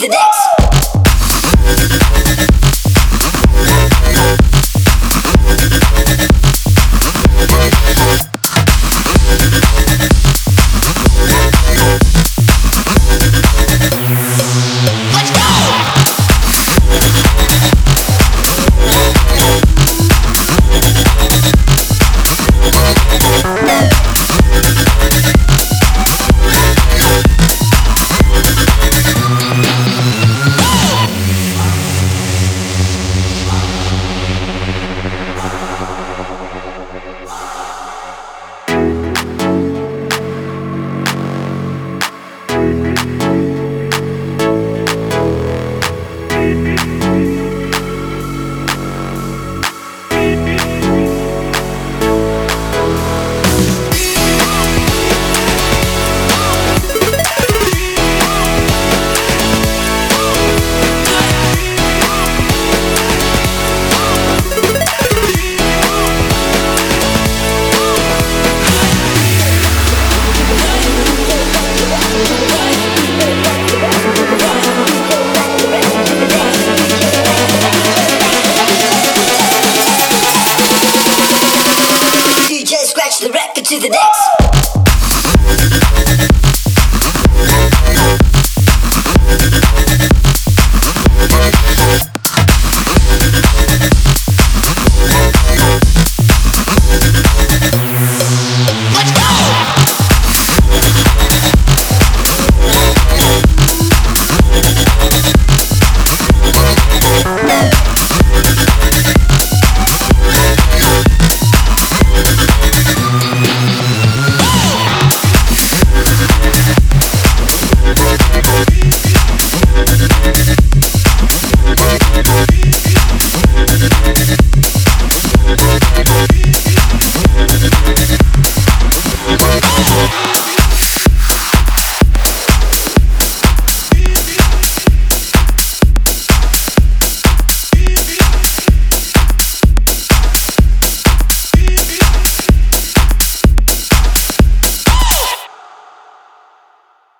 the decks. Thank.